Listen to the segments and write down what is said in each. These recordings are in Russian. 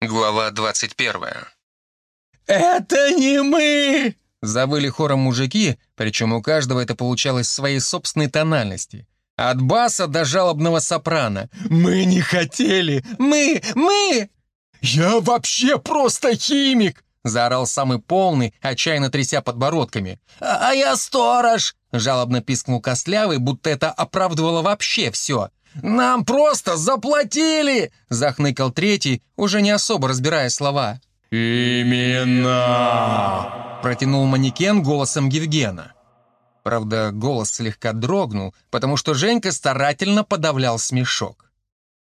Глава 21. «Это не мы!» Завыли хором мужики, причем у каждого это получалось в своей собственной тональности. От баса до жалобного сопрано. «Мы не хотели! Мы! Мы!» «Я вообще просто химик!» Заорал самый полный, отчаянно тряся подбородками. «А, -а я сторож!» Жалобно пискнул Костлявый, будто это оправдывало вообще все. «Нам просто заплатили!» — захныкал третий, уже не особо разбирая слова. «Именно!» — протянул манекен голосом Евгена. Правда, голос слегка дрогнул, потому что Женька старательно подавлял смешок.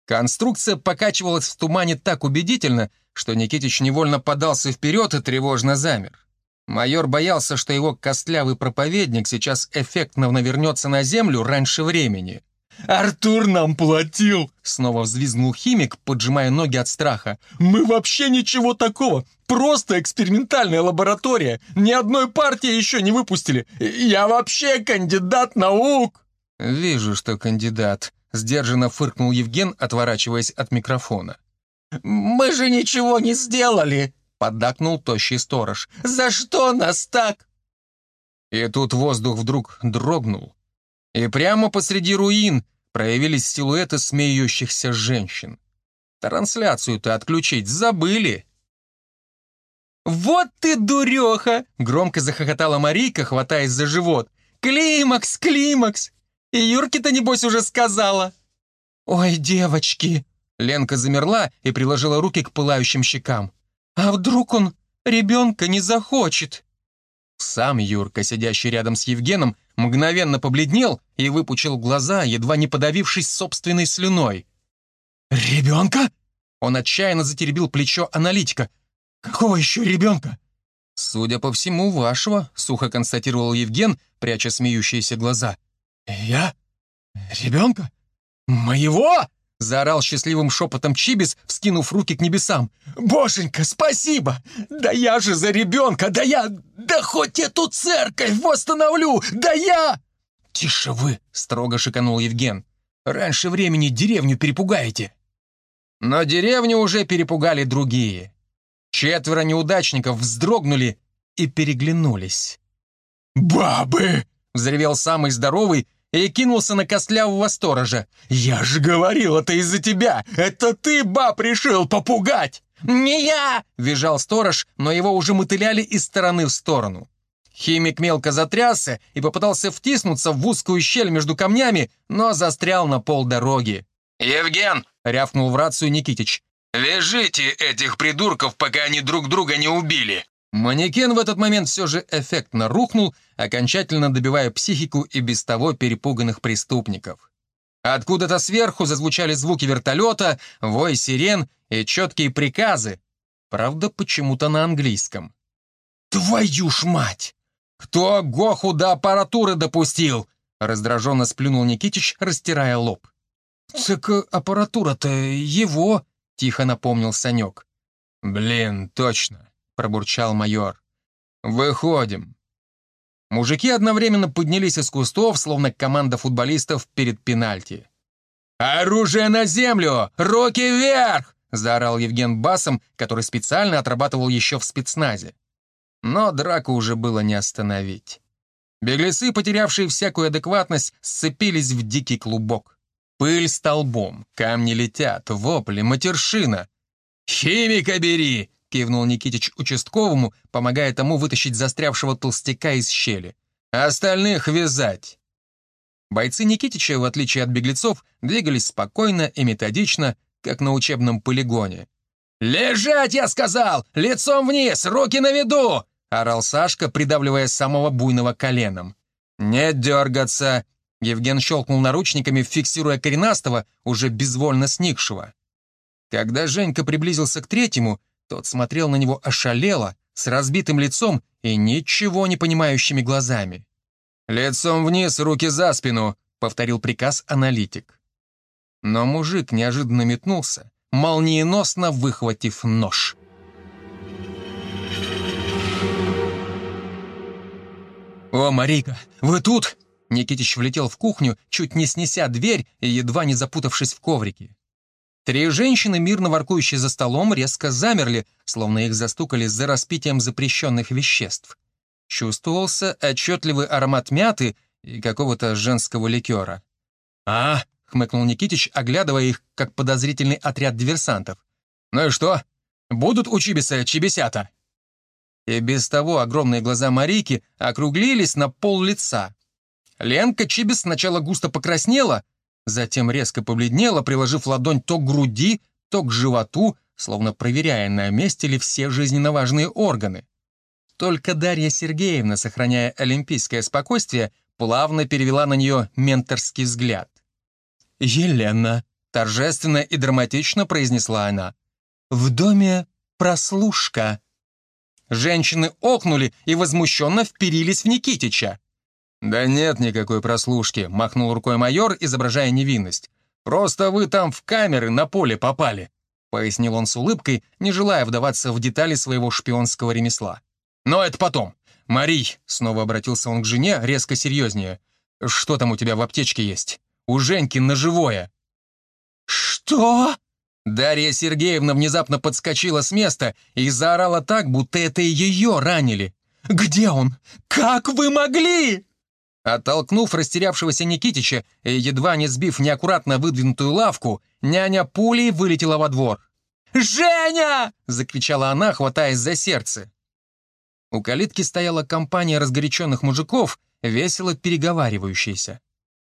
Конструкция покачивалась в тумане так убедительно, что Никитич невольно подался вперед и тревожно замер. Майор боялся, что его костлявый проповедник сейчас эффектно навернется на землю раньше времени. «Артур нам платил!» Снова взвизгнул химик, поджимая ноги от страха. «Мы вообще ничего такого! Просто экспериментальная лаборатория! Ни одной партии еще не выпустили! Я вообще кандидат наук!» «Вижу, что кандидат», — сдержанно фыркнул Евген, отворачиваясь от микрофона. «Мы же ничего не сделали!» — поддакнул тощий сторож. «За что нас так?» И тут воздух вдруг дрогнул, и прямо посреди руин проявились силуэты смеющихся женщин. Трансляцию-то отключить забыли. «Вот ты дуреха!» — громко захохотала Марийка, хватаясь за живот. «Климакс, климакс! И Юрке-то, небось, уже сказала!» «Ой, девочки!» Ленка замерла и приложила руки к пылающим щекам. «А вдруг он ребенка не захочет?» Сам Юрка, сидящий рядом с Евгеном, мгновенно побледнел и выпучил глаза, едва не подавившись собственной слюной. «Ребенка?» Он отчаянно затеребил плечо аналитика. «Какого еще ребенка?» «Судя по всему, вашего», — сухо констатировал Евген, пряча смеющиеся глаза. «Я? Ребенка? Моего?» — заорал счастливым шепотом Чибис, вскинув руки к небесам. «Боженька, спасибо! Да я же за ребенка! Да я... Да хоть эту церковь восстановлю! Да я...» «Тише вы!» — строго шиканул Евген. «Раньше времени деревню перепугаете». Но деревню уже перепугали другие. Четверо неудачников вздрогнули и переглянулись. «Бабы!» — взревел самый здоровый и кинулся на костлявого сторожа. «Я же говорил, это из-за тебя! Это ты, баб, решил попугать!» «Не я!» — визжал сторож, но его уже мотыляли из стороны в сторону. Химик мелко затрясся и попытался втиснуться в узкую щель между камнями, но застрял на полдороги. «Евген!» — рявкнул в рацию Никитич. «Вяжите этих придурков, пока они друг друга не убили!» Манекен в этот момент все же эффектно рухнул, окончательно добивая психику и без того перепуганных преступников. Откуда-то сверху зазвучали звуки вертолета, вой сирен и четкие приказы. Правда, почему-то на английском. «Твою ж мать! Кто Гоху до аппаратуры допустил?» Раздраженно сплюнул Никитич, растирая лоб. «Так э, аппаратура-то его», — тихо напомнил Санек. «Блин, точно пробурчал майор. «Выходим». Мужики одновременно поднялись из кустов, словно команда футболистов перед пенальти. «Оружие на землю! Руки вверх!» — заорал Евген басом, который специально отрабатывал еще в спецназе. Но драку уже было не остановить. Беглецы, потерявшие всякую адекватность, сцепились в дикий клубок. Пыль столбом, камни летят, вопли, матершина. «Химика бери!» — кивнул Никитич участковому, помогая тому вытащить застрявшего толстяка из щели. «Остальных вязать!» Бойцы Никитича, в отличие от беглецов, двигались спокойно и методично, как на учебном полигоне. «Лежать, я сказал! Лицом вниз, руки на виду!» — орал Сашка, придавливая самого буйного коленом. «Не дергаться!» — Евген щелкнул наручниками, фиксируя коренастого, уже безвольно сникшего. Когда Женька приблизился к третьему, тот смотрел на него ошалело, с разбитым лицом и ничего не понимающими глазами. «Лицом вниз, руки за спину», — повторил приказ аналитик. Но мужик неожиданно метнулся, молниеносно выхватив нож. «О, Марика, вы тут?» Никитич влетел в кухню, чуть не снеся дверь и едва не запутавшись в коврике. Три женщины, мирно воркующие за столом, резко замерли, словно их застукали за распитием запрещенных веществ. Чувствовался отчетливый аромат мяты и какого-то женского ликера. «А!» — хмыкнул Никитич, оглядывая их, как подозрительный отряд диверсантов. «Ну и что? Будут у Чибиса чибисята?» И без того огромные глаза Марики округлились на пол лица. Ленка Чибис сначала густо покраснела, затем резко побледнела, приложив ладонь то к груди, то к животу, словно проверяя, на месте ли все жизненно важные органы. Только Дарья Сергеевна, сохраняя олимпийское спокойствие, плавно перевела на нее менторский взгляд. «Елена», — торжественно и драматично произнесла она, — «в доме прослушка». Женщины охнули и возмущенно вперились в Никитича. «Да нет никакой прослушки», — махнул рукой майор, изображая невинность. «Просто вы там в камеры на поле попали», — пояснил он с улыбкой, не желая вдаваться в детали своего шпионского ремесла. «Но это потом. Марий», — снова обратился он к жене, резко серьезнее, «что там у тебя в аптечке есть? У Женьки ножевое». «Что?» Дарья Сергеевна внезапно подскочила с места и заорала так, будто это ее ранили. «Где он? Как вы могли?» Оттолкнув растерявшегося Никитича и едва не сбив неаккуратно выдвинутую лавку, няня пулей вылетела во двор. «Женя!» — закричала она, хватаясь за сердце. У калитки стояла компания разгоряченных мужиков, весело переговаривающаяся.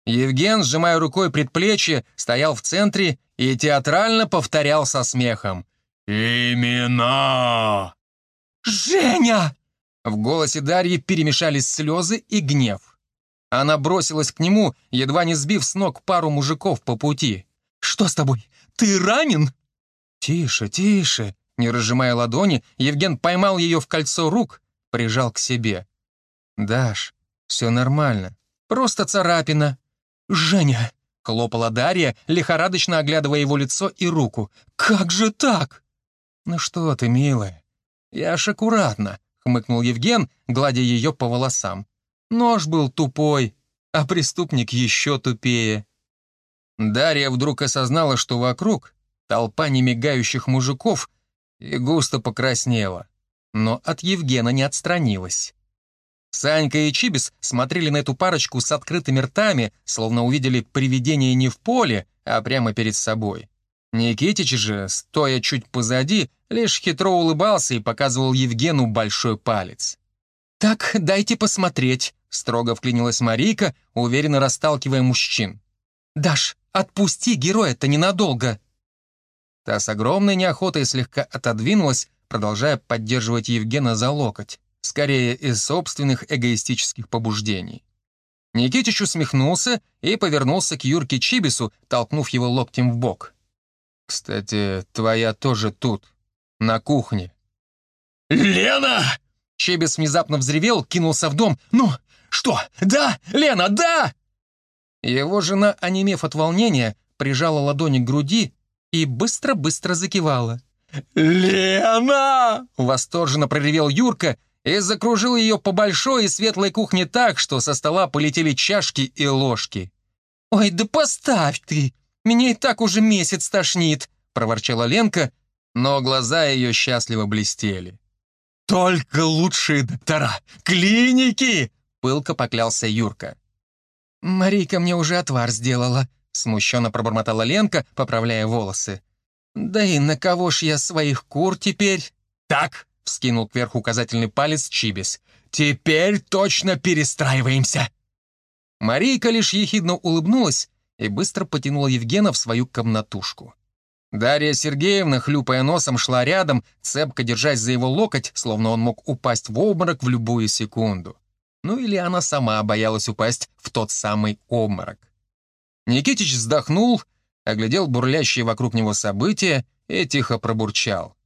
Евген, сжимая рукой предплечье, стоял в центре и театрально повторял со смехом. «Имена!» «Женя!» В голосе Дарьи перемешались слезы и гнев. Она бросилась к нему, едва не сбив с ног пару мужиков по пути. «Что с тобой? Ты ранен?» «Тише, тише!» Не разжимая ладони, Евген поймал ее в кольцо рук, прижал к себе. «Даш, все нормально. Просто царапина». «Женя!» — хлопала Дарья, лихорадочно оглядывая его лицо и руку. «Как же так?» «Ну что ты, милая? Я ж аккуратно», — хмыкнул Евген, гладя ее по волосам. Нож был тупой, а преступник еще тупее. Дарья вдруг осознала, что вокруг толпа немигающих мужиков и густо покраснела, но от Евгена не отстранилась. Санька и Чибис смотрели на эту парочку с открытыми ртами, словно увидели привидение не в поле, а прямо перед собой. Никитич же, стоя чуть позади, лишь хитро улыбался и показывал Евгену большой палец. «Так, дайте посмотреть», — строго вклинилась Марийка, уверенно расталкивая мужчин. «Даш, отпусти героя-то ненадолго». Та с огромной неохотой слегка отодвинулась, продолжая поддерживать Евгена за локоть, скорее из собственных эгоистических побуждений. Никитич усмехнулся и повернулся к Юрке Чибису, толкнув его локтем в бок. «Кстати, твоя тоже тут, на кухне». «Лена!» Чебес внезапно взревел, кинулся в дом. «Ну, что? Да, Лена, да!» Его жена, онемев от волнения, прижала ладони к груди и быстро-быстро закивала. «Лена!» — восторженно проревел Юрка и закружил ее по большой и светлой кухне так, что со стола полетели чашки и ложки. «Ой, да поставь ты! Меня и так уже месяц тошнит!» — проворчала Ленка, но глаза ее счастливо блестели. «Только лучшие доктора! Клиники!» — пылко поклялся Юрка. «Марийка мне уже отвар сделала», — смущенно пробормотала Ленка, поправляя волосы. «Да и на кого ж я своих кур теперь?» «Так!» — вскинул кверху указательный палец Чибис. «Теперь точно перестраиваемся!» Марийка лишь ехидно улыбнулась и быстро потянула Евгена в свою комнатушку. Дарья Сергеевна, хлюпая носом, шла рядом, цепко держась за его локоть, словно он мог упасть в обморок в любую секунду. Ну или она сама боялась упасть в тот самый обморок. Никитич вздохнул, оглядел бурлящие вокруг него события и тихо пробурчал.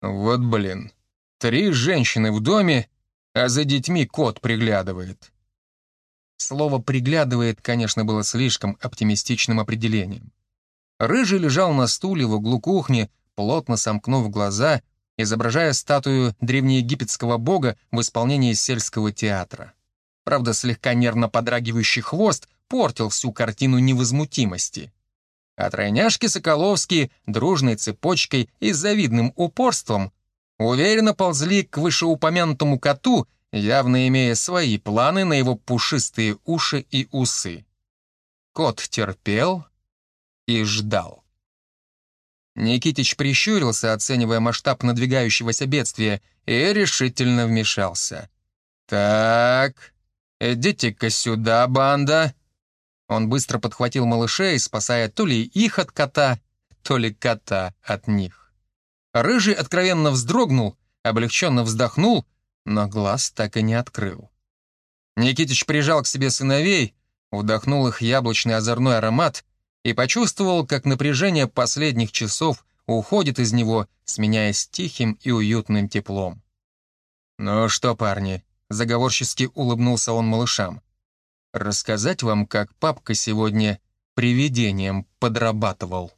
«Вот блин, три женщины в доме, а за детьми кот приглядывает». Слово «приглядывает», конечно, было слишком оптимистичным определением. Рыжий лежал на стуле в углу кухни, плотно сомкнув глаза, изображая статую древнеегипетского бога в исполнении сельского театра. Правда, слегка нервно подрагивающий хвост портил всю картину невозмутимости. а тройняшки Соколовские дружной цепочкой и завидным упорством уверенно ползли к вышеупомянутому коту, явно имея свои планы на его пушистые уши и усы. Кот терпел и ждал. Никитич прищурился, оценивая масштаб надвигающегося бедствия, и решительно вмешался. «Так, идите-ка сюда, банда!» Он быстро подхватил малышей, спасая то ли их от кота, то ли кота от них. Рыжий откровенно вздрогнул, облегченно вздохнул, но глаз так и не открыл. Никитич прижал к себе сыновей, вдохнул их яблочный озорной аромат и почувствовал, как напряжение последних часов уходит из него, сменяясь тихим и уютным теплом. «Ну что, парни?» — заговорчески улыбнулся он малышам. «Рассказать вам, как папка сегодня привидением подрабатывал».